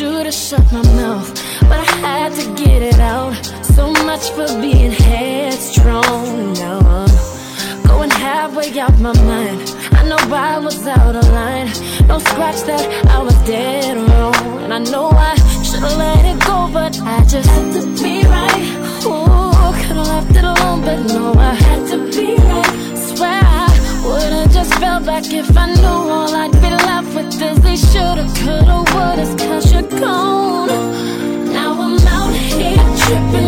to shut my mouth, but I had to get it out. So much for being headstrong. Now I'm going halfway out my mind. I know I was out of line. Don't scratch that, I was dead wrong. And I know I should've let it go, but I just had to be right. Ooh, could've left it alone, but no, I had to be right. Swear I would've just fell back if I knew Yeah.